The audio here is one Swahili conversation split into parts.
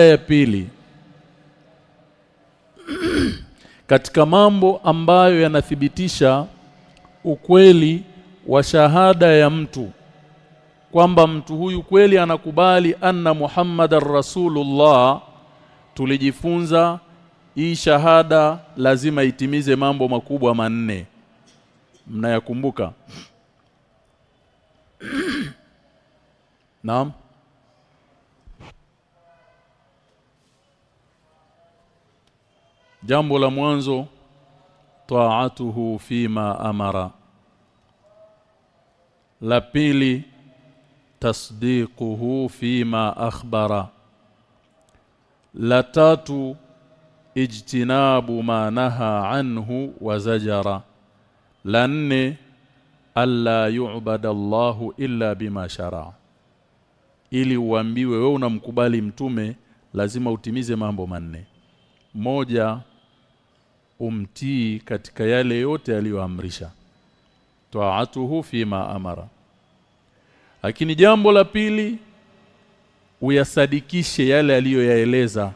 ya pili. Katika mambo ambayo yanathibitisha ukweli wa shahada ya mtu kwamba mtu huyu kweli anakubali anna Muhammadar Rasulullah tulijifunza hii shahada lazima itimize mambo makubwa manne. Mnayakumbuka? Naam Jambo la mwanzo taatuhu fima amara. La pili tasdiquhu fima akhbara. La tatu ijtinabu ma naha anhu wa zajara. La nne alla yu'bada Allahu illa bima shara. Ili uambiwe wewe unamkubali mtume lazima utimize mambo manne. Moja umtii katika yale yote aliyoamrisha. Taatuhu fima amara. Lakini jambo la pili uyasadikishe yale aliyoyaeleza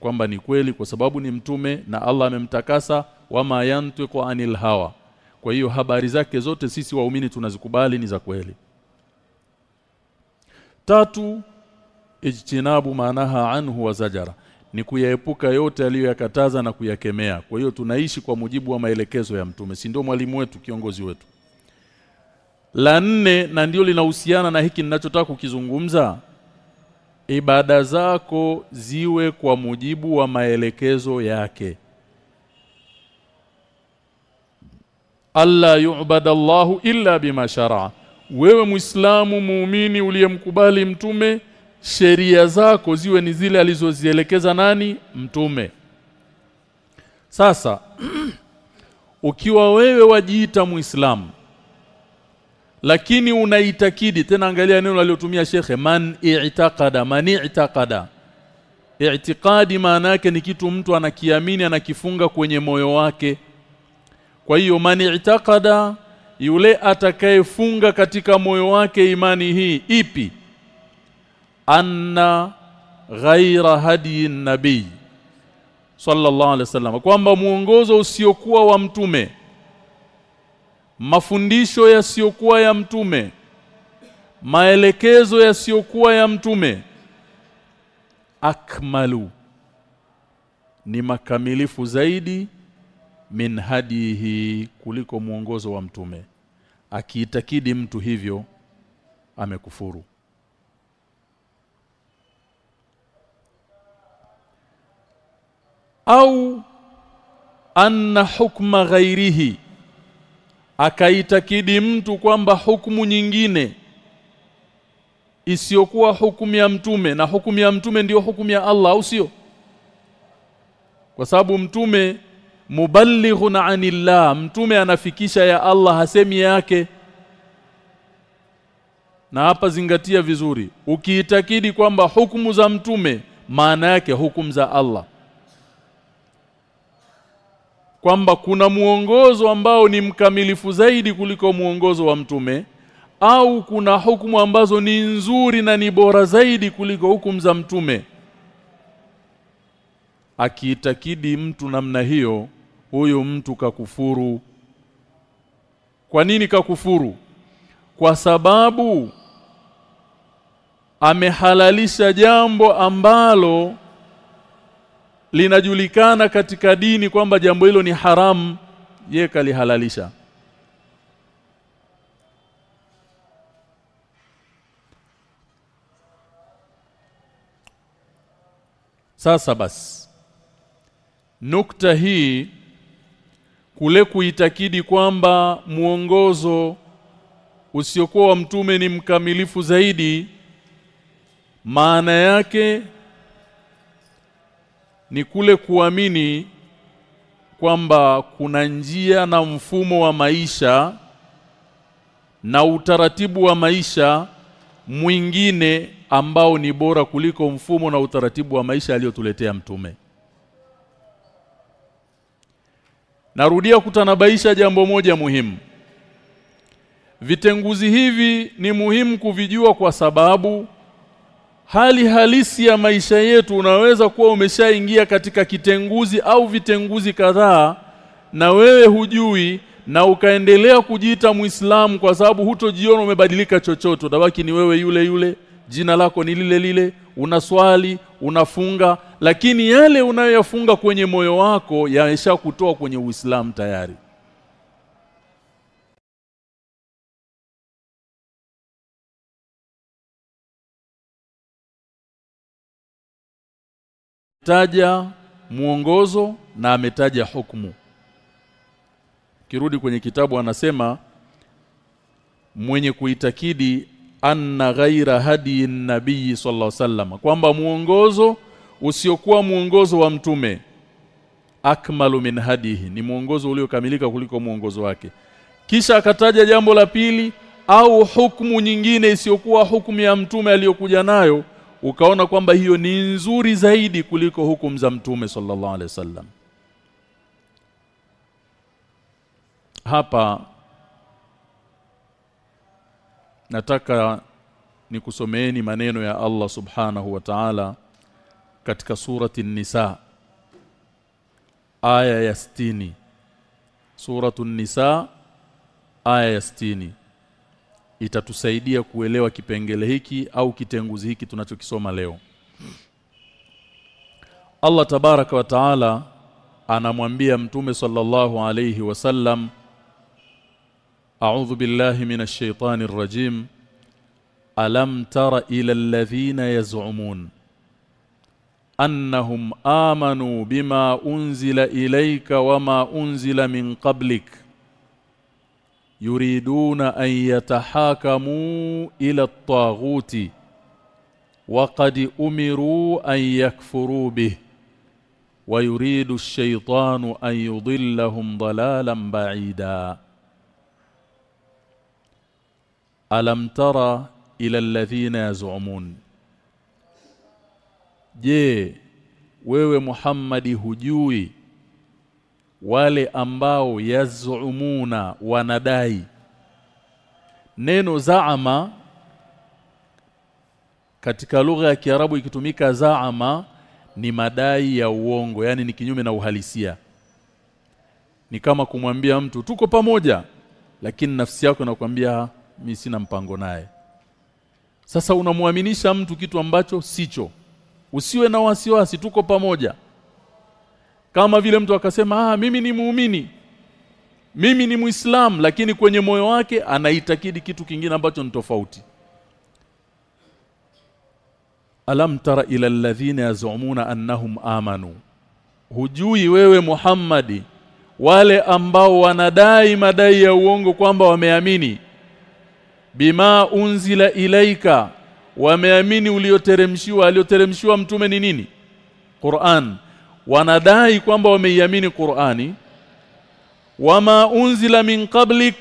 kwamba ni kweli kwa sababu ni mtume na Allah amemtakasa wama yantiqu anil hawa. Kwa hiyo habari zake zote sisi waumini tunazikubali ni za kweli. Tatu ijtinabu maanaha anhu wa zajara ni kuyaepuka yote aliyoyakataza na kuyakemea. Kwa hiyo tunaishi kwa mujibu wa maelekezo ya mtume si ndio mwalimu wetu kiongozi wetu? La nne na ndio linahusiana na hiki ninachotaka kukizungumza ibada zako ziwe kwa mujibu wa maelekezo yake. Alla yu'bada Allahu illa bima shar'a wewe muislamu muumini uliyemkubali mtume sheria zako ziwe ni zile alizozielekeza nani? Mtume. Sasa ukiwa wewe wajiita muislamu lakini unaitakidi tena angalia neno alilotumia shekhe man i'taqada man i'taqada. I'tiqadi maana yake ni kitu mtu anakiamini anakifunga kwenye moyo wake. Kwa hiyo man i'taqada yule atakayefunga katika moyo wake imani hii ipi anna ghaira hadi nabii sallallahu alaihi wasallam kwamba muongozo usiokuwa wa mtume mafundisho yasiyokuwa ya mtume maelekezo yasiyokuwa ya mtume akmalu ni makamilifu zaidi min hadihi kuliko muongozo wa mtume. Akiitakidi mtu hivyo amekufuru au anna hukma ghairihi akaitakidi mtu kwamba hukumu nyingine isiyokuwa hukumu ya mtume na hukumu ya mtume ndiyo hukumu ya Allah au sio? Kwa sababu mtume muballighun anillah mtume anafikisha ya Allah hasemi yake. Na hapa zingatia vizuri ukiitakidi kwamba hukumu za mtume maana yake hukumu za Allah kwamba kuna mwongozo ambao ni mkamilifu zaidi kuliko mwongozo wa mtume au kuna hukumu ambazo ni nzuri na ni bora zaidi kuliko hukumu za mtume. Akiitakidi mtu namna hiyo huyo mtu kakufuru. Kwa nini kakufuru? Kwa sababu amehalalisha jambo ambalo linajulikana katika dini kwamba jambo hilo ni haramu ye kalihalalisha. Sasa basi nukta hii kule kuitakidi kwamba muongozo usiokuwa wa mtume ni mkamilifu zaidi maana yake ni kule kuamini kwamba kuna njia na mfumo wa maisha na utaratibu wa maisha mwingine ambao ni bora kuliko mfumo na utaratibu wa maisha aliyotuletea mtume. Narudia kutanabaisha jambo moja muhimu. Vitenguzi hivi ni muhimu kuvijua kwa sababu hali halisi ya maisha yetu unaweza kuwa umeshaingia katika kitenguzi au vitenguzi kadhaa na wewe hujui na ukaendelea kujiita Muislamu kwa sababu hutojiona umebadilika chochote. Utabaki ni wewe yule yule jina lako ni lile lile unaswali unafunga lakini yale unayoyafunga kwenye moyo wako yameshakutoa kwenye Uislamu tayari taja mwongozo na ametaja hukumu. Kirudi kwenye kitabu anasema mwenye kuitakidi anna ghaira hadi nabii sallallahu wasallam kwamba mwongozo usiokuwa mwongozo wa mtume akmalu min hadihi ni mwongozo uliokamilika kuliko mwongozo wake. Kisha akataja jambo la pili au hukumu nyingine isiyokuwa hukumu ya mtume aliyokuja nayo ukaona kwamba hiyo ni nzuri zaidi kuliko hukumu za mtume sallallahu alaihi wasallam. Hapa nataka nikusomeeni maneno ya Allah subhanahu wa ta'ala katika surati nisa aya ya 60 suratu nisa aya ya 60 itatusaidia kuelewa kipengele hiki au kitenguzi hiki tunachokisoma leo. Allah tabaraka wa taala anamwambia mtume sallallahu alayhi wasallam A'udhu billahi minash shaitani rajim Alam tara ila alladhina yaz'umun. Annahum amanu bima unzila ilayka wama unzila min qablik yuriduna an yatahakamu ila at-taghuti وقد أمروا أن يكفروا به ويريد الشيطان أن يضلهم ضلالا بعيدا. ألم ترى إلى الذين يزعمون؟ je wewe Muhammadi hujui wale ambao yazumuna wanadai. Neno zaama katika lugha ya Kiarabu ikitumika zaama ni madai ya uongo yani ni kinyume na uhalisia. Ni kama kumwambia mtu tuko pamoja lakini nafsi yako inakwambia mimi sina mpango naye. Sasa unamwaminisha mtu kitu ambacho sicho. Usiwe na wasiwasi tuko pamoja kama vile mtu akasema ah mimi ni muumini. Mimi ni muislam lakini kwenye moyo wake anaitakidi kitu kingine ambacho ni tofauti. Alam tara ila alladhina yazumuna annahum amanu. Hujui wewe Muhammadi wale ambao wanadai madai ya uongo kwamba wameamini. Bima unzila ilaika wameamini ulioteremshiwa. Alioteremshiwa mtume ni nini? Qur'an wanadai kwamba wameiamini Qur'ani wama unzila min qablik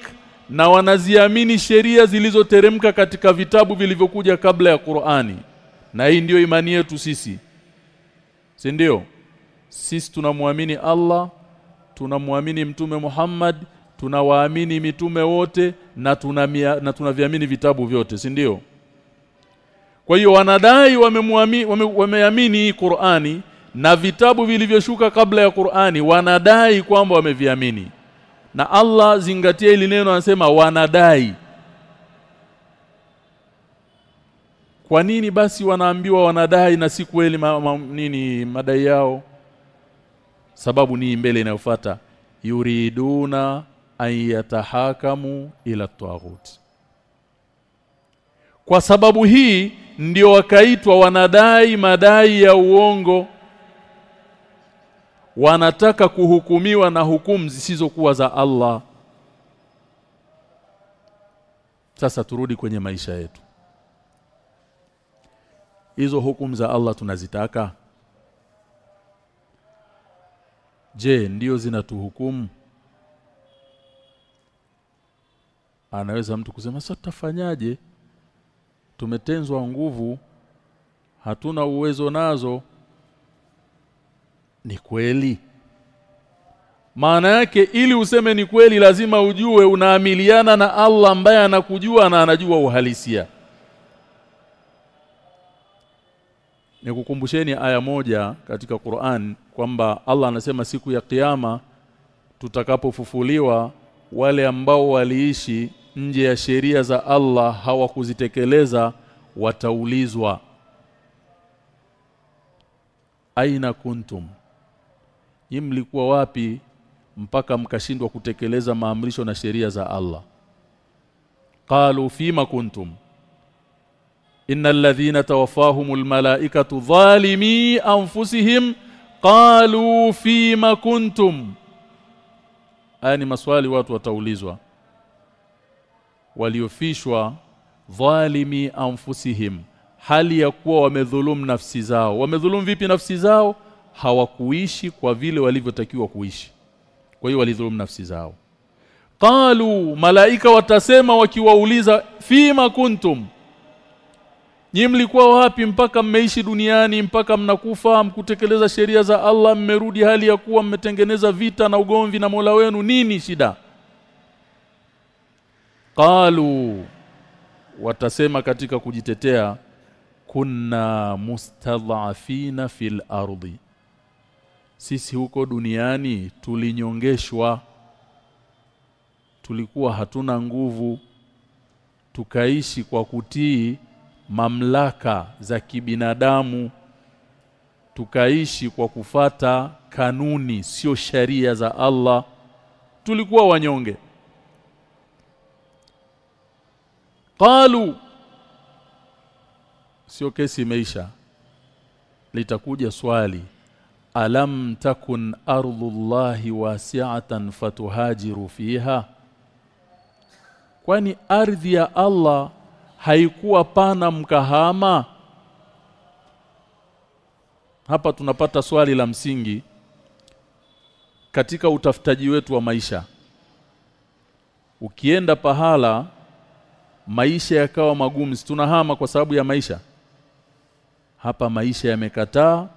na wanaziamini sheria zilizoteremka katika vitabu vilivyokuja kabla ya Qur'ani. Na hii ndiyo imani yetu sisi. Si ndio? Sisi tunamwamini Allah tunamwamini mtume Muhammad tunawaamini mitume wote na tunamia, na tunaviamini vitabu vyote. Si ndio? Kwa hiyo wanadai wameamini wame, wameamini Qur'ani na vitabu vilivyoshuka kabla ya Qur'ani wanadai kwamba wameviamini na Allah zingatia ili neno anasema wanadai Kwa nini basi wanaambiwa wanadai na si kweli ma, ma, nini madai yao? Sababu ni mbele inayofuata yuriduna ayatahakamu yatahakamu ila tawagut. Kwa sababu hii ndio wakaitwa wanadai madai ya uongo wanataka kuhukumiwa na hukumu zisizokuwa za Allah. Sasa turudi kwenye maisha yetu. Hizo hukumu za Allah tunazitaka? Je ndio zinatuhukumu? Anaweza mtu kusema sasa tutafanyaje? Tumetenzwa nguvu hatuna uwezo nazo ni kweli? Maana yake ili useme ni kweli lazima ujue unaamiliana na Allah ambaye anakujua na anajua uhalisia. Nikukumbusheni aya moja katika Qur'an kwamba Allah anasema siku ya kiyama tutakapofufuliwa wale ambao waliishi nje ya sheria za Allah hawakuzitekeleza wataulizwa. Aina kuntum Nyinyi mlikuwa wapi mpaka mkashindwa kutekeleza maamrisho na sheria za Allah? Qalu fima kuntum? Innal ladhina tawaffahumul malaikatu zalimi anfusihim. Qalu fima kuntum? Haya ni maswali watu wataulizwa. Waliofishwa dhalimi anfusihim. Hali ya kuwa wamedhulumu nafsi zao. Wamedhulumu vipi nafsi zao hawakuishi kwa vile walivyotakiwa kuishi. Kwa hiyo walidhulumu nafsi zao. Qalu malaika watasema wakiwauliza fima kuntum? Nyi mlikuwa wapi mpaka mmeishi duniani mpaka mnakufa mkutekeleza sheria za Allah mmerudi hali ya kuwa mmetengeneza vita na ugomvi na Mola wenu? Nini shida? Qalu watasema katika kujitetea kunna mustadhafina fil ardi sisi huko duniani tulinyongeshwa. Tulikuwa hatuna nguvu. Tukaishi kwa kutii mamlaka za kibinadamu. Tukaishi kwa kufata kanuni sio sharia za Allah. Tulikuwa wanyonge. Qalu sio kesi imeisha. Litakuja swali alam takun ardhullahi wasi'atan fatuhajiru fiha? Kwani ardhi ya Allah haikuwa pana mkahama? Hapa tunapata swali la msingi katika utafutaji wetu wa maisha. Ukienda pahala maisha yakawa magumu. Tunahama kwa sababu ya maisha? Hapa maisha yamekataa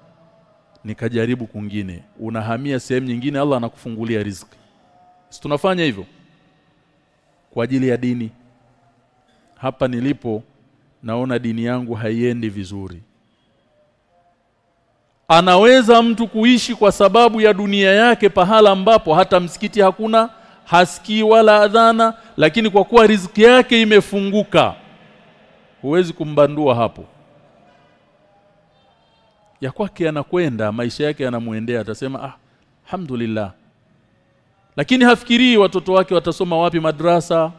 nikajaribu kungine unahamia sehemu nyingine Allah anakufungulia riziki. Si tunafanya hivyo? Kwa ajili ya dini. Hapa nilipo naona dini yangu haiendi vizuri. Anaweza mtu kuishi kwa sababu ya dunia yake pahala ambapo hata msikiti hakuna hasikii wala adhana lakini kwa kuwa riziki yake imefunguka. Huwezi kumbandua hapo ya kwake anakwenda maisha yake yanamuendea atasema ah alhamdulillah. Lakini hafikirii watoto wake watasoma wapi madrasa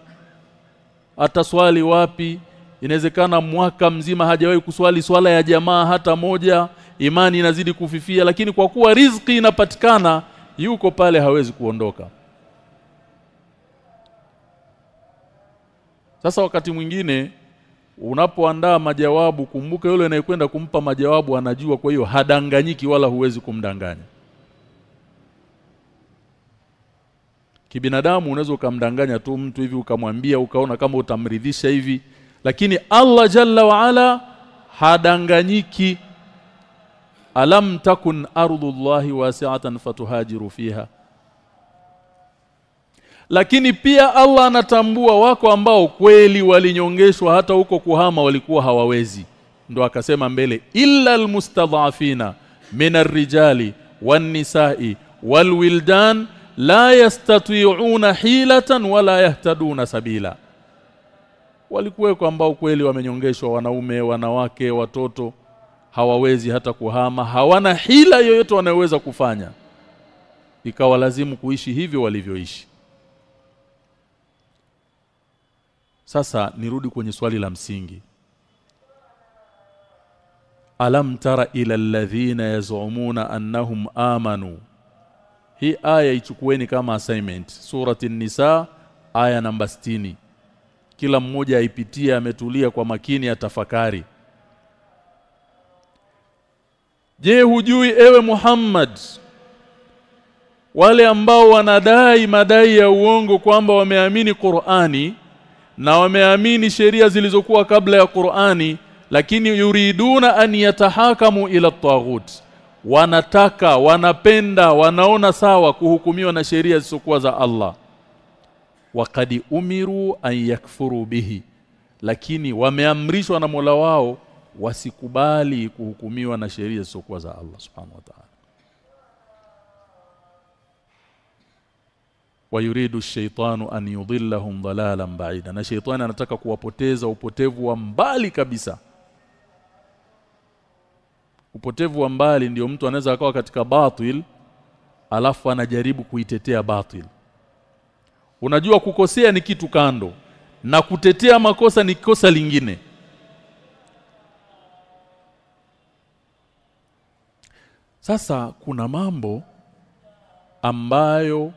ataswali wapi. Inawezekana mwaka mzima hajawahi kuswali swala ya jamaa hata moja imani inazidi kufifia lakini kwa kuwa riziki inapatikana yuko pale hawezi kuondoka. Sasa wakati mwingine unapoandaa majawabu kumbuka yule anayekwenda kumpa majawabu anajua kwa hiyo hadanganyiki wala huwezi kumdanganya. Kibinadamu unaweza ukamdanganya tu mtu hivi ukamwambia ukaona kama utamridhisha hivi lakini Allah jalla wa ala hadanganyiki. Alam takun ardullahi wasi'atan fatuhajiru fiha lakini pia Allah anatambua wako ambao kweli walinyongeshwa hata huko kuhama walikuwa hawawezi. Ndo akasema mbele illa almustadhafina min arrijali wan-nisa'i walwildan la yastati'una hilatan wala yahtaduna sabila. Walikuweko ambao kweli wamenyongeshwa wanaume wanawake watoto hawawezi hata kuhama hawana hila yoyote wanayoweza kufanya. Ikawa lazimu kuishi hivyo walivyoishi sasa nirudi kwenye swali la msingi. Alam tara ila alladhina yaz'umuna annahum amanu? Hii aya ichukueni kama assignment. Surati nisa aya namba 60 kila mmoja aipitie ametulia kwa makini atafakari. Je hujui ewe Muhammad wale ambao wanadai madai ya uongo kwamba wameamini Qur'ani na wameamini sheria zilizokuwa kabla ya Qur'ani lakini yuriduna an yatahakamu ila taghut wanataka wanapenda wanaona sawa kuhukumiwa na sheria zisizokuwa za Allah. Wakadi umiru an yakfuru bihi. Lakini wameamrishwa na Mola wao wasikubali kuhukumiwa na sheria zisizokuwa za Allah subhanahu wa ta'ala wayuridu shaitanu an yudhillahum dhalalan ba'ida. Na shaitani anataka kuwapoteza upotevu wa mbali kabisa. Upotevu wa mbali ndiyo mtu anaweza akawa katika batil alafu anajaribu kuitetea batil. Unajua kukosea ni kitu kando na kutetea makosa ni kosa lingine. Sasa kuna mambo ambayo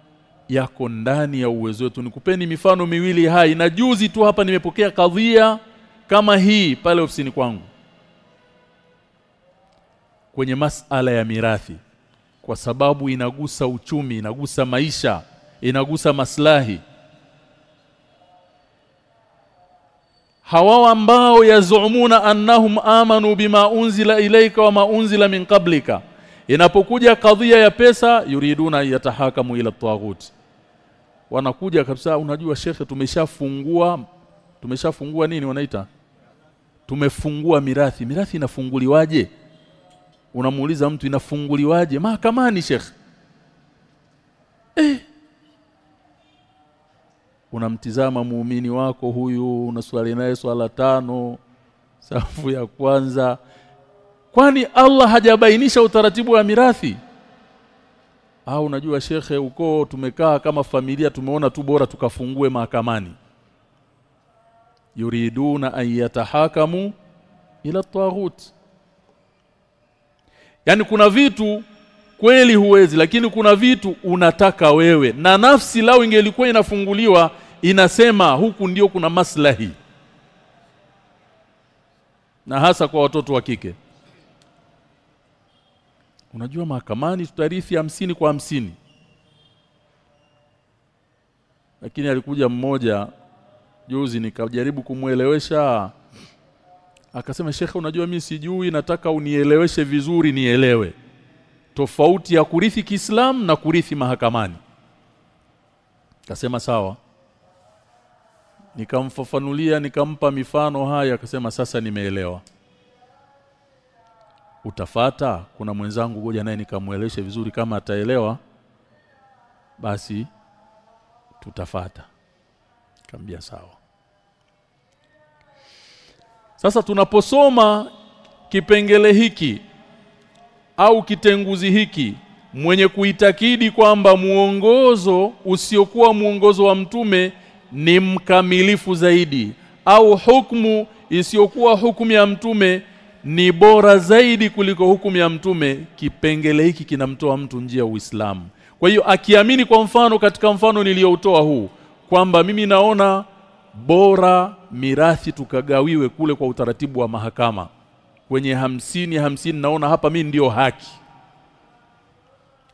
yako ndani ya uwezo wetu. Nikupeni mifano miwili hai. Na juzi tu hapa nimepokea kadhia kama hii pale ofisini kwangu. Kwenye masala ya mirathi. Kwa sababu inagusa uchumi inagusa maisha inagusa maslahi. Hawa ambao yazumuna annahum amanu bima unzila ilaika wa ma unzila min qablika inapokuja kadhia ya pesa yuriduna yatahakamu ila tawagut wanakuja kabisa unajua shekhe tumeshafungua tumeshafungua nini wanaita? Tumefungua mirathi. Mirathi inafunguliwaje? Unamuuliza mtu inafunguliwaje? Mahakamani shekhe. Eh. Unamtizama muumini wako huyu unaswali naye swala tano safu ya kwanza kwani Allah hajabainisha utaratibu wa mirathi? Au unajua shekhe ukoo tumekaa kama familia tumeona tu bora tukafungue mahakamani. Yuriduna an yatahakamu ila taghut yani kuna vitu kweli huwezi lakini kuna vitu unataka wewe. Na nafsi lao ingelikuwa inafunguliwa inasema huku ndio kuna maslahi. Na hasa kwa watoto wa kike unajua mahakamani tutarithi hamsini kwa hamsini. Lakini alikuja mmoja juzi nikajaribu kumuelewesha akasema shekhe unajua mimi sijui nataka unieleweshe vizuri nielewe. Tofauti ya kurithi Kiislamu na kurithi mahakamani. Akasema sawa. Nikamfafanulia nikampa mifano haya akasema sasa nimeelewa utafata? Kuna mwenzangu goja naye nikamueleshe vizuri kama ataelewa basi tutafata. Kambia sawa. Sasa tunaposoma kipengele hiki au kitenguzi hiki mwenye kuitakidi kwamba muongozo usiokuwa muongozo wa mtume ni mkamilifu zaidi au hukumu isiyokuwa hukumu ya mtume ni bora zaidi kuliko hukumu ya mtume kipengele hiki kinamtoa mtu njia Uislamu. Kwa hiyo akiamini kwa mfano katika mfano niliyoutoa huu kwamba mimi naona bora mirathi tukagawiwe kule kwa utaratibu wa mahakama. Kwenye hamsini hamsini naona hapa mi ndiyo haki.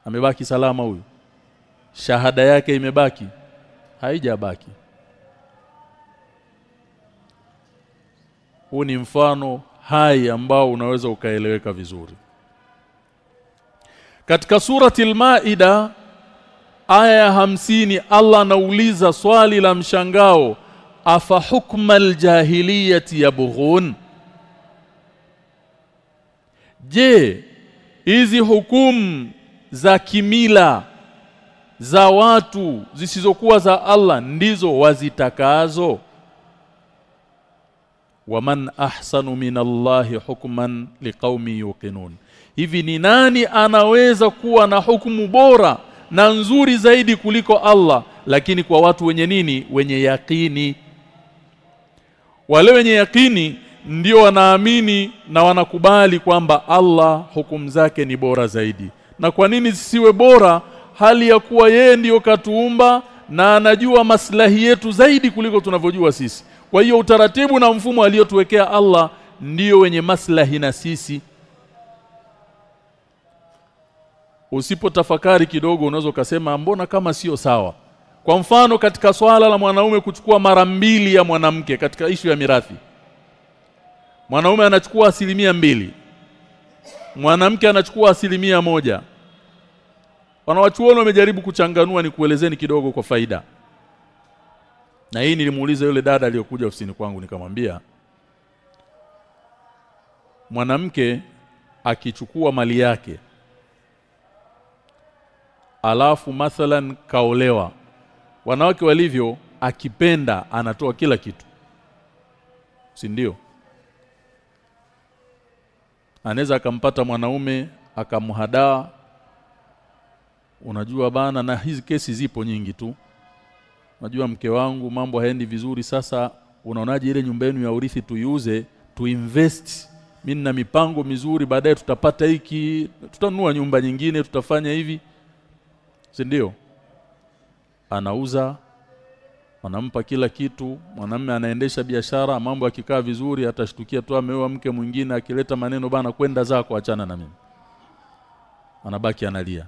Amebaki salama huyu? Shahada yake imebaki? Haijabaki. Huu ni mfano hai ambao unaweza ukaeleweka vizuri katika surati al-Maida aya ya hamsini Allah anauliza swali la mshangao afa hukmal jahiliyati yabghun Je, hizi hukumu za kimila za watu zisizokuwa za Allah ndizo wazitakazo? Waman ahsanu min minallahi hukman liqaumi yuqinun. Hivi ni nani anaweza kuwa na hukumu bora na nzuri zaidi kuliko Allah lakini kwa watu wenye nini? Wenye yakini. Wale wenye yakini ndio wanaamini na wanakubali kwamba Allah hukumu zake ni bora zaidi. Na kwa nini zisiwe bora hali ya kuwa yeye ndiyo katuumba na anajua maslahi yetu zaidi kuliko tunavyojua sisi. Kwa hiyo utaratibu na mfumo aliyotuwekea Allah ndiyo wenye maslahi na sisi. Usipotafakari kidogo unaweza ukasema mbona kama sio sawa. Kwa mfano katika swala la mwanaume kuchukua mara mbili ya mwanamke katika ishu ya mirathi mwanaume anachukua asilimia mbili mwanamke anachukua asilimia moja wanawachuoni wamejaribu kuchanganua ni kuelezeni kidogo kwa faida na hii nilimuuliza yule dada aliyokuja ofisini kwangu nikamwambia mwanamke akichukua mali yake alafu mathalan kaolewa wanawake walivyo akipenda anatoa kila kitu. Si ndio? Anaweza akampata mwanaume akamhadaa. Unajua bana na hizi kesi zipo nyingi tu unajua mke wangu mambo haendi vizuri. Sasa unaonaje ile nyumba yenu ya urithi tuiuze tuinvest? Mimi na mipango mizuri baadaye tutapata hiki tutanua nyumba nyingine tutafanya hivi. Si ndio? Anauza anampa kila kitu mwanamume anaendesha biashara mambo akikaa vizuri atashtukia tu ameoa mke mwingine akileta maneno bana kwenda zako achana na mimi. Anabaki analia.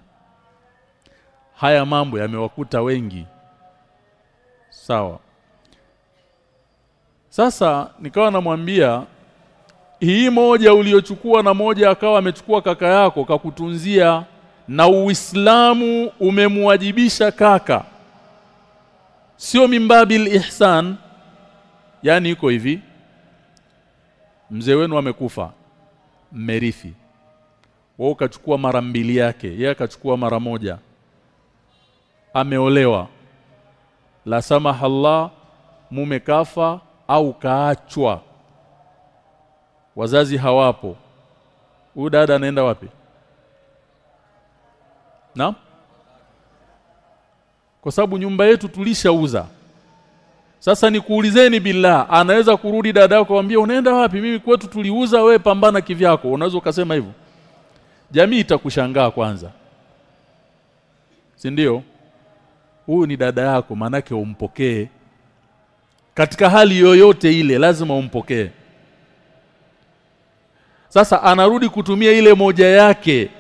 Haya mambo yamewakuta wengi sawa. Sasa nikawa namwambia hii moja uliochukua na moja akawa amechukua kaka yako kakutunzia na Uislamu umemwajibisha kaka. Sio mimbabil ihsan yaani iko hivi. Mzee wenu amekufa mmerithi. Wao ukachukua mara mbili yake yeye akachukua mara moja. Ameolewa la samahallah mume kafa au kaachwa. Wazazi hawapo. Huyu dada anaenda wapi? Na kwa sababu nyumba yetu tulishauza. Sasa nikuulizeni billah anaweza kurudi dada yako kumwambia unaenda wapi? Mimi kwetu tuliuza we pambana kivyako. Unaweza ukasema hivyo. Jamii itakushangaa kwanza. Si ndio huyu ni dada yako manake umpokee. Katika hali yoyote ile lazima umpokee. Sasa anarudi kutumia ile moja yake.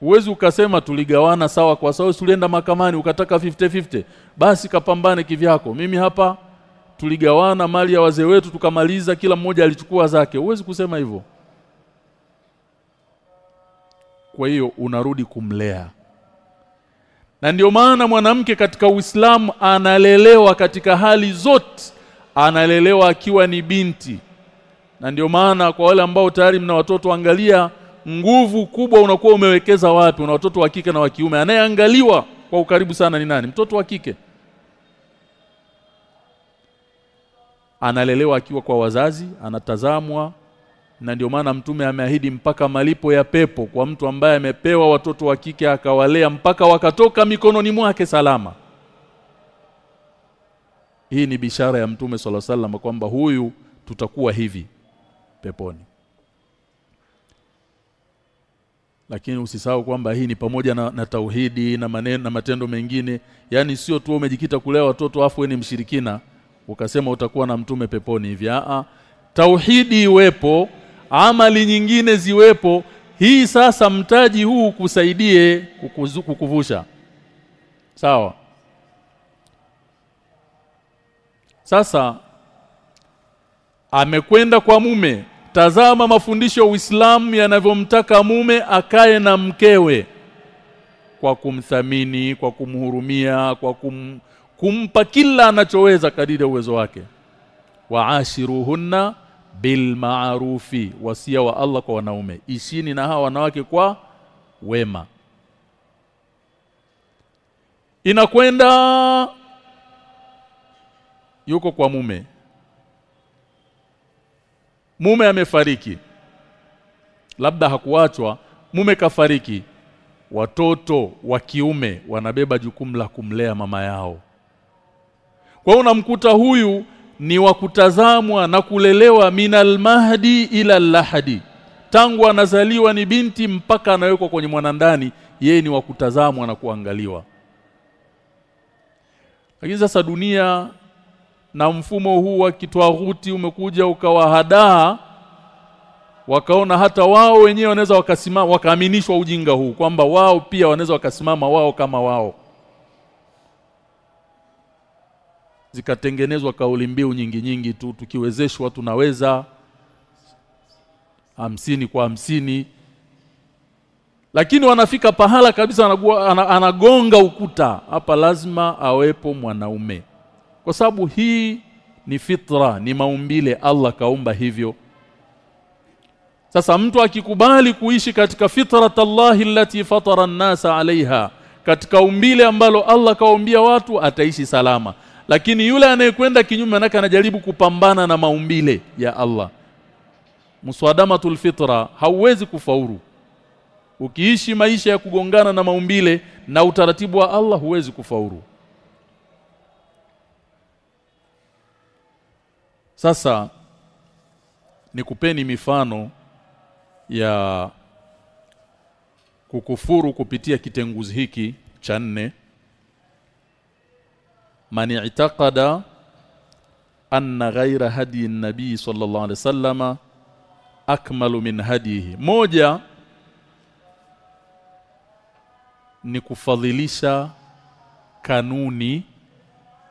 Uwezi ukasema tuligawana sawa kwa sawa tulienda makamani ukataka 50-50 basi kapambane kivyako. Mimi hapa tuligawana mali ya wazee wetu tukamaliza kila mmoja alichukua zake. Uwezi kusema hivyo. Kwa hiyo unarudi kumlea na ndio maana mwanamke katika Uislamu analelewa katika hali zote. Analelewa akiwa ni binti. Na ndio maana kwa wale ambao tayari mna watoto angalia nguvu kubwa unakuwa umewekeza wapi. Una watoto wa kike na wa kiume. Anayeangaliwa kwa ukaribu sana ni nani? Mtoto wa kike. Analelewa akiwa kwa wazazi anatazamwa na ndio maana mtume ameahidi mpaka malipo ya pepo kwa mtu ambaye amepewa watoto wa kike akawalea mpaka wakatoka mikononi mwake salama. Hii ni bishara ya mtume sala sallam kwamba huyu tutakuwa hivi peponi. Lakini usisahau kwamba hii ni pamoja na, na tauhidi na maneno na matendo mengine. Yani sio tu umejikita kulea watoto afu ni mshirikina ukasema utakuwa na mtume peponi hivi. A tauhidi iwepo amali nyingine ziwepo hii sasa mtaji huu kusaidie kukuvusha. Sawa? Sasa amekwenda kwa mume. Tazama mafundisho ya Uislamu yanavyomtaka mume akae na mkewe. Kwa kumthamini kwa kumhurumia kwa kum, kumpa kila anachoweza kadiri uwezo wake. Waashiruhunna bil maarufi wasia wa Allah kwa wanaume. Ishini na hawa wanawake kwa wema. Inakwenda yuko kwa mume. Mume amefariki. Labda hakuachwa mume kafariki. Watoto wa kiume wanabeba jukumu la kumlea mama yao. Kwa unamkuta huyu ni wa kutazamwa na kulelewa minal mahdi ila lahadi tangu anazaliwa ni binti mpaka anawekwa kwenye mwanandani yeye ni wa kutazamwa na kuangaliwa. Lakini sasa dunia na mfumo huu wa kitwaghuti umekuja ukawahadaa wakaona hata wao wenyewe wanaweza wakasimama wakaaminishwa ujinga huu kwamba wao pia wanaweza wakasimama wao kama wao zikatengenezwa kauli mbiu nyingi nyingi tu tukiwezeshwa tunaweza. Hamsini kwa hamsini. Lakini wanafika pahala kabisa anagua, anagonga ukuta. Hapa lazima awepo mwanaume. Kwa sababu hii ni fitra ni maumbile. Allah kaumba hivyo. Sasa mtu akikubali kuishi katika fitrat Allah lati fatara an-nasa alaiha katika umbile ambalo Allah kaumbia watu ataishi salama lakini yule anayekwenda kinyume manaka anajaribu kupambana na maumbile ya Allah. Muswadamatul fitra hauwezi kufauru ukiishi maisha ya kugongana na maumbile na utaratibu wa Allah huwezi kufauru sasa nikupeni mifano ya kukufuru kupitia kitenguzi hiki cha nne man i'taqada anna ghayra hadi nabii sallallahu alaihi wasallama akmalu min hadihi. Moja ni kufadhilisha kanuni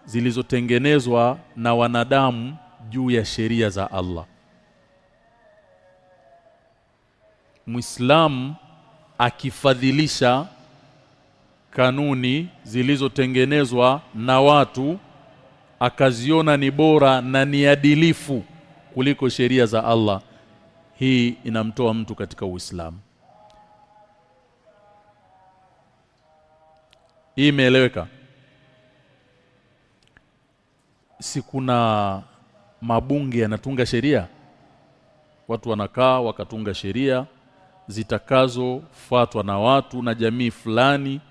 zilizotengenezwa na wanadamu juu ya sheria za Allah. Muislamu akifadhilisha kanuni zilizotengenezwa na watu akaziona ni bora na ni adilifu kuliko sheria za Allah. Hii inamtoa mtu katika Uislamu. Hii imeeleweka? Si kuna mabunge yanatunga sheria? Watu wanakaa wakatunga sheria zitakazofuatwa na watu na jamii fulani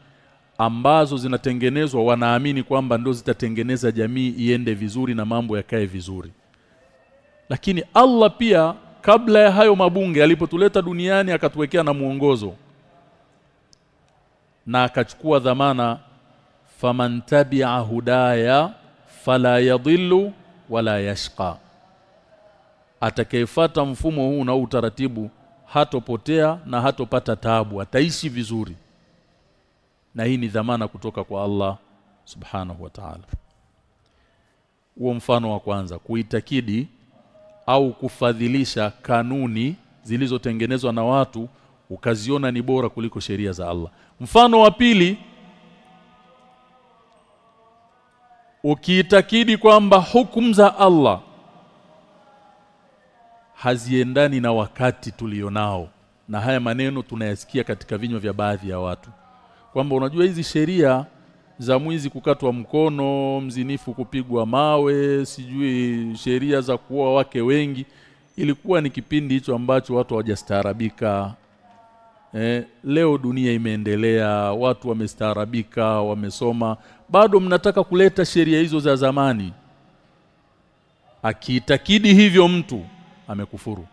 ambazo zinatengenezwa wanaamini kwamba ndio zitatengeneza jamii iende vizuri na mambo yakae vizuri. Lakini Allah pia kabla ya hayo mabunge alipotuleta duniani akatuwekea na mwongozo na akachukua dhamana faman tabi'a hudaya fala yadhillu wala yashqa. Atakayefuata mfumo huu na utaratibu hatopotea na hatopata taabu ataishi vizuri na hii ni dhamana kutoka kwa Allah subhanahu wa ta'ala. Huo mfano wa kwanza kuitakidi au kufadhilisha kanuni zilizotengenezwa na watu ukaziona ni bora kuliko sheria za Allah. Mfano wa pili ukiitakidi kwamba hukumu za Allah haziendani na wakati tulionao na haya maneno tunayasikia katika vinywa vya baadhi ya watu kwamba unajua hizi sheria za mwizi kukatwa mkono mzinifu kupigwa mawe sijui sheria za kuoa wake wengi ilikuwa ni kipindi hicho ambacho watu hawajastaarabika. Eh, leo dunia imeendelea watu wamestaarabika wamesoma. Bado mnataka kuleta sheria hizo za zamani? Akiitakidi hivyo mtu amekufuru.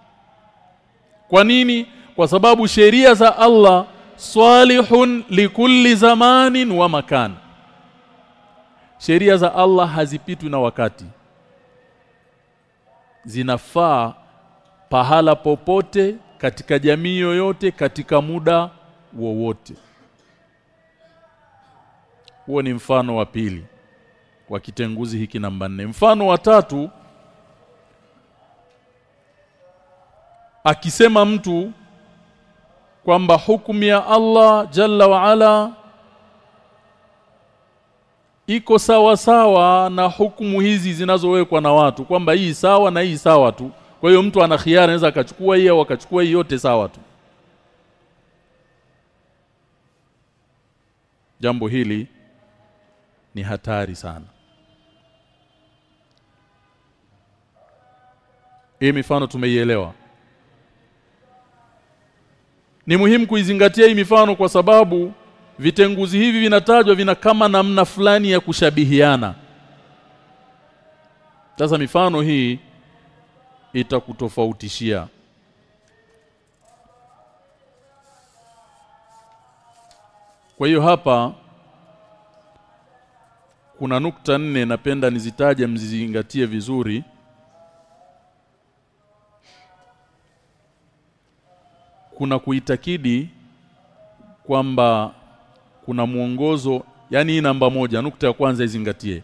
Kwa nini? Kwa sababu sheria za Allah salihun likulli zamanin wa makan. Sheria za Allah hazipitwi na wakati. Zinafaa pahala popote katika jamii yoyote katika muda wowote. Huo ni mfano wa pili wa kitenguzi hiki namba nne. Mfano wa tatu akisema mtu kwamba hukumu ya Allah jalla wa ala iko sawa sawa na hukumu hizi zinazowekwa na watu kwamba hii sawa na hii sawa tu. Kwa hiyo mtu ana khiari anaweza akachukua hii au akachukua hii yote sawa tu. Jambo hili ni hatari sana. Hii mifano tumeielewa ni muhimu kuizingatia hii mifano kwa sababu vitenguzi hivi vinatajwa vina kama namna fulani ya kushabihiana. Sasa mifano hii itakutofautishia Kwa hiyo hapa kuna nukta nne napenda nizitaje mzizingatie vizuri kuna kuitakidi kwamba kuna mwongozo yani hii namba moja nukta ya kwanza izingatie.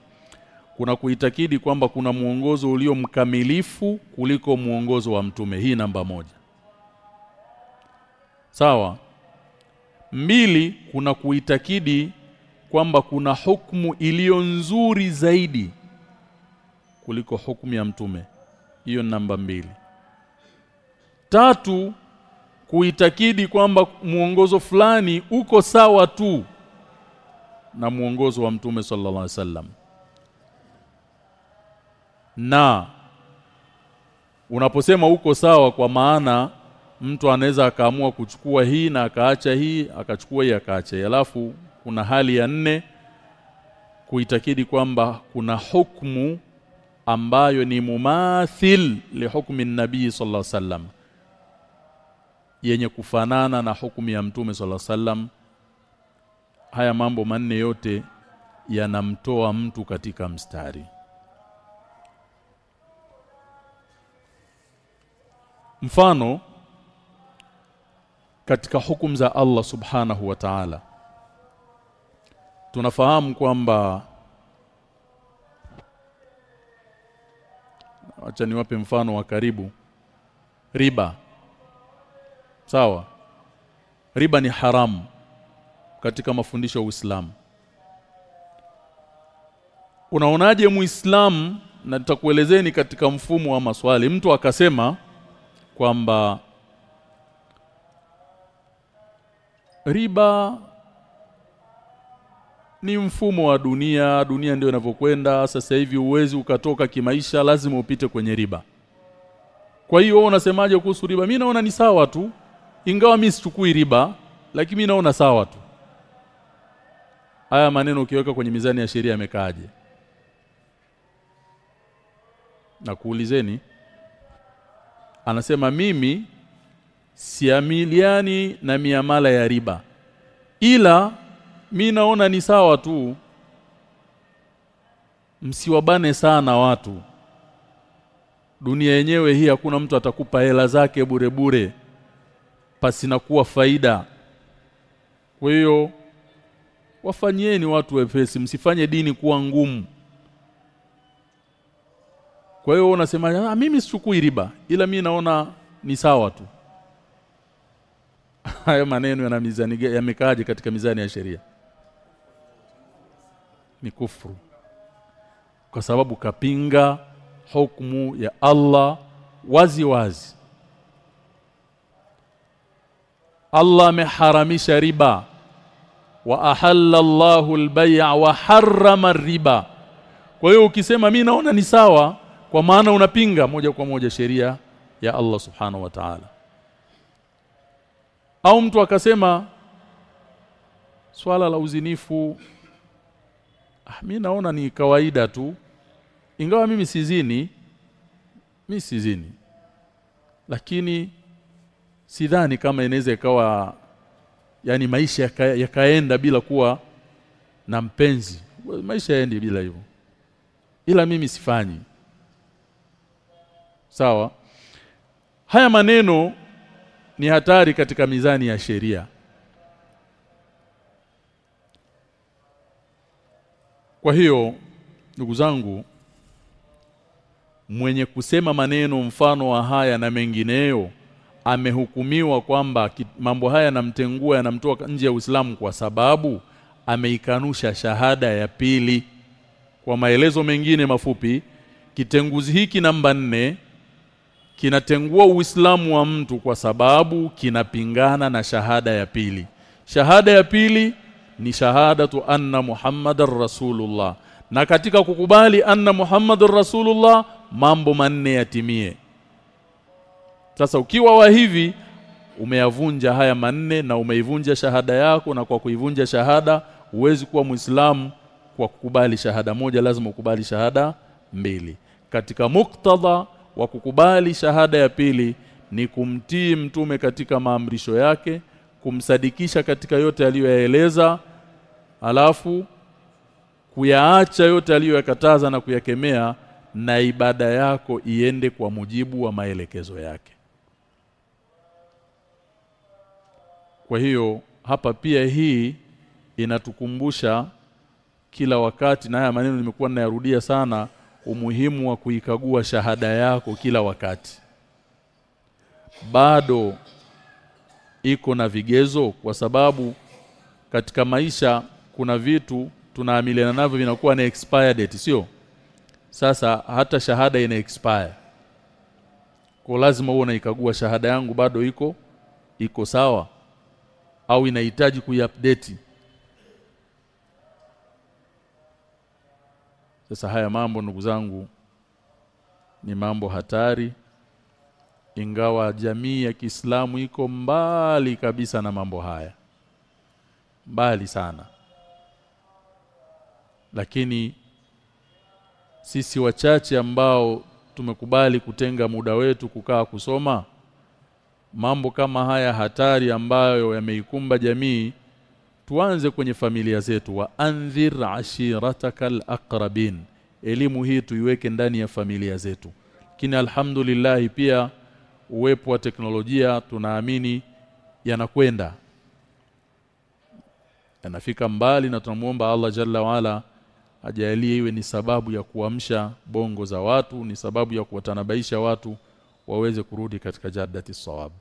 Kuna kuitakidi kwamba kuna mwongozo ulio mkamilifu kuliko mwongozo wa mtume hii namba moja. Sawa? Mbili kuna kuitakidi kwamba kuna hukumu iliyo nzuri zaidi kuliko hukumu ya mtume hiyo namba mbili. Tatu kuitakidi kwamba muongozo fulani uko sawa tu na muongozo wa mtume sallallahu alaihi wasallam. Na unaposema uko sawa kwa maana mtu anaweza akaamua kuchukua hii na akaacha hii akachukua hii akaacha alafu kuna hali ya nne kuitakidi kwamba kuna hukumu ambayo ni mumathil li hukmi nabii sallallahu alaihi wasallam yenye kufanana na hukumu ya mtume sala sallam haya mambo manne yote yanamtoa mtu katika mstari. Mfano katika hukumu za Allah subhanahu wa ta'ala tunafahamu kwamba acha niwape mfano wa karibu riba sawa. Riba ni haramu katika mafundisho ya Uislamu. Unaonaje muislamu na nitakuelezeni katika mfumo wa maswali mtu akasema kwamba riba ni mfumo wa dunia dunia ndio inavyokwenda sasa hivi uwezi ukatoka kimaisha lazima upite kwenye riba. Kwa hiyo unasemaje kuhusu riba? Mimi naona ni sawa tu ingawa mimi sichukui riba lakini mimi naona sawa tu. Haya maneno ukiweka kwenye mizani ya sheria yamekaaje? Na kuulizeni anasema mimi siamiliani na miamala ya riba ila mi naona ni sawa tu. Msiwabane sana watu. Dunia yenyewe hii hakuna mtu atakupa hela zake bure bure pasina kuwa faida. Kwa hiyo wafanyeni watu wepesi msifanye dini kuwa ngumu. Kwa hiyo unasema ah, mimi sichukui riba ila mi naona ni sawa tu. Haya maneno yana mizani yamekaaje katika mizani ya sheria? Ni kufuru kwa sababu kapinga hukumu ya Allah wazi wazi Allah ameharamisha riba. Wa ahalla Allahu al-bay'a wa harrama riba kwa hiyo ukisema mi naona ni sawa kwa maana unapinga moja kwa moja sheria ya Allah subhanahu wa ta'ala. Au mtu akasema swala la uzinifu ah, mi naona ni kawaida tu. Ingawa mimi sizini mimi sizini. Lakini sidhani kama inaweza ikawa yani maisha yaka, yakaenda bila kuwa na mpenzi. Maisha yaendi bila hivyo. Ila mimi sifanyi. Sawa? Haya maneno ni hatari katika mizani ya sheria. Kwa hiyo ndugu zangu mwenye kusema maneno mfano wa haya na mengineyo amehukumiwa kwamba mambo haya yanamtengua yanamtoa nje ya Uislamu kwa sababu ameikanusha shahada ya pili. Kwa maelezo mengine mafupi kitenguzi hiki namba nne kinatengua Uislamu wa mtu kwa sababu kinapingana na shahada ya pili. Shahada ya pili ni shahada tu anna Muhammadar Rasulullah. Na katika kukubali anna Muhammadar Rasulullah mambo manne yatimie sasa ukiwa wa hivi umeyavunja haya manne na umeivunja shahada yako na kwa kuivunja shahada huwezi kuwa Muislamu kwa kukubali shahada moja lazima ukubali shahada mbili. Katika muktadha wa kukubali shahada ya pili ni kumtii mtume katika maamrisho yake kumsadikisha katika yote aliyoyaeleza alafu kuyaacha yote aliyoyakataza na kuyakemea na ibada yako iende kwa mujibu wa maelekezo yake kwa hiyo hapa pia hii inatukumbusha kila wakati na haya maneno nimekuwa ninayarudia sana umuhimu wa kuikagua shahada yako kila wakati. Bado iko na vigezo kwa sababu katika maisha kuna vitu tunaamiliana navyo vinakuwa na expire date sio? Sasa hata shahada ina expire. Kwa lazima uwe unaikagua shahada yangu bado iko iko sawa au inahitaji kuiupdate. Sasa haya mambo ndugu zangu ni mambo hatari. Ingawa jamii ya Kiislamu iko mbali kabisa na mambo haya mbali sana. Lakini sisi wachache ambao tumekubali kutenga muda wetu kukaa kusoma mambo kama haya hatari ambayo yameikumba jamii tuanze kwenye familia zetu. Wa andhir ashiratakal aqrabin elimu hii tuiweke ndani ya familia zetu. Kina alhamdulillah pia uwepo wa teknolojia tunaamini yanakwenda. Yanafika mbali na tunamuomba Allah Jalla waala ajalie iwe ni sababu ya kuamsha bongo za watu ni sababu ya kuwatanabaisha watu waweze kurudi katika jaddati sawab